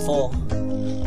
for.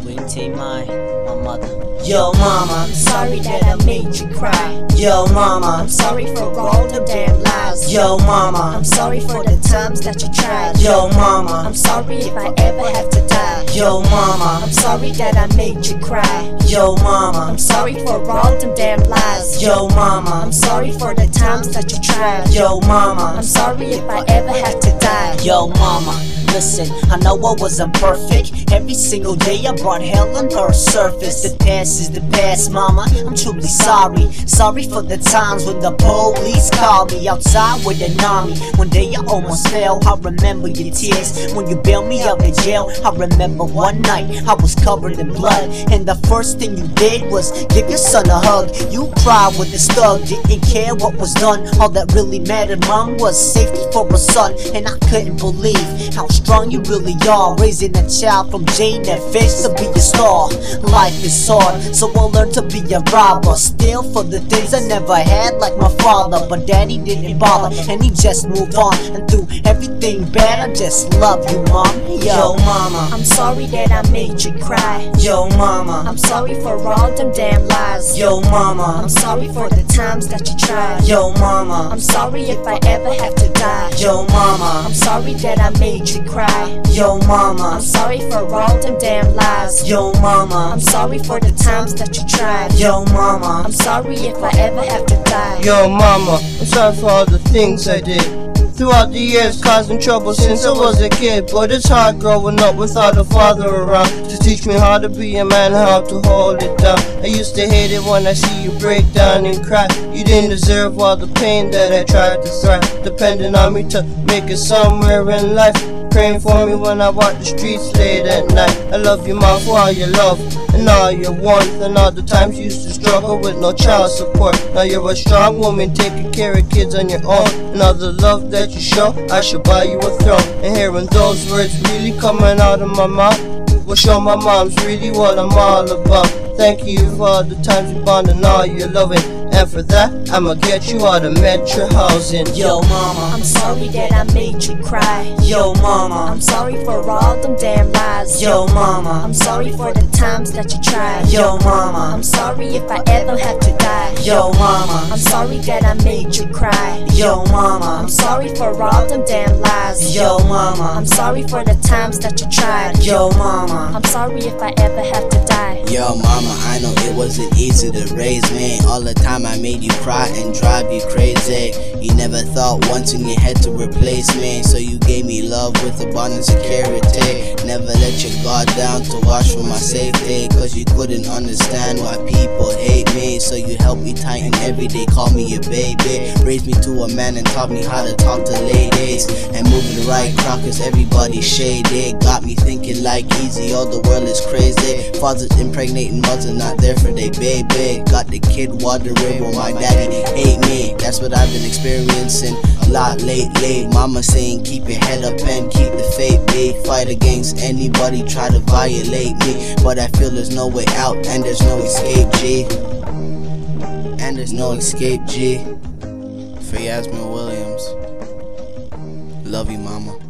Wouldn't take my, my mother. Yo, mama, I'm sorry that I made you cry. yo, mama, I'm sorry for all the damn lies. yo, mama, I'm sorry for the times that you tried. yo, mama, I'm sorry if I ever have to die. yo, mama, I'm sorry that I made you cry. yo, mama, I'm sorry for all them damn lies. yo, mama, I'm sorry for the times that you tried. yo, mama, I'm sorry if I ever have to die. Yo, mama, listen, I know I wasn't perfect. Every single day I brought hell on her surface. The past is the past, mama. I'm truly sorry. Sorry for the times when the police called me outside with an army. One day I almost fell. I remember your tears when you bailed me out of jail. I remember one night I was covered in blood, and the first thing you did was give your son a hug. You cried with this thug, didn't care what was done. All that really mattered, mom, was safety for a son, and I couldn't believe how strong you really are. Raising a child from Jane that fish to be a star. Life is hard, so I learned to be a robber. Steal for the things I never had, like my father. But daddy didn't bother, and he just moved on. And through everything bad, I just love you, mom. yo, Yo, mama, I'm sorry that I made you cry. yo, mama, I'm sorry for all them damn lies. yo, mama, I'm sorry for the times that you tried. yo, mama, I'm sorry if I ever have to die. yo, mama, I'm sorry that I made you cry. yo, mama, I'm sorry for all them damn lies. yo, mama, I'm sorry for the times that you tried. yo, mama, I'm sorry if I ever have to die. Yo, mama, I'm sorry for all the things I did. Throughout the years, causing trouble since I was a kid. But it's hard growing up without a father around to teach me how to be a man, how to hold it down. I used to hate it when I see you break down and cry. You didn't deserve all the pain that I tried to thrive. Depending on me to make it somewhere in life. Praying for me when I walk the streets late at night. I love you, mom, for all your love and all your warmth and all the times you used to struggle with no child support. Now you're a strong woman taking care of kids on your own. And all the love that you show, I should buy you a throne. And hearing those words really coming out of my mouth will show my mom's really what I'm all about. Thank you for all the times you bond and all your loving. And for that, I'ma get you out of metro housing. yo, mama, I'm sorry that I made you cry. yo, mama, I'm sorry for all them damn lies. yo, mama, I'm sorry for the times that you tried. yo, mama, I'm sorry if I ever have to die. yo, mama, I'm sorry that I made you cry. yo, mama, I'm sorry for all them damn lies. yo, mama, I'm sorry for the times that you tried. yo, mama, I'm sorry if I ever have to die. Yo, mama, I know it wasn't easy to raise me. All the time I made you cry and drive you crazy. You never thought once in your head to replace me. So you gave me love with abundance security. Never let your guard down to watch for my safety. Cause you couldn't understand why people hate me. So you helped me tighten every day, call me your baby. Raised me to a man and taught me how to talk to ladies. And moving the right crowd cause everybody shady. Got me thinking like easy, all the world is crazy. Fathers impregnating mothers not there for their baby. Got the kid my daddy hate me. That's what I've been experiencing a lot lately. Mama saying keep your head up and keep the faith. Be fight against anybody try to violate me. But I feel there's no way out and there's no escape, G. And there's no escape, G. For Yasmin Williams. Love you, mama.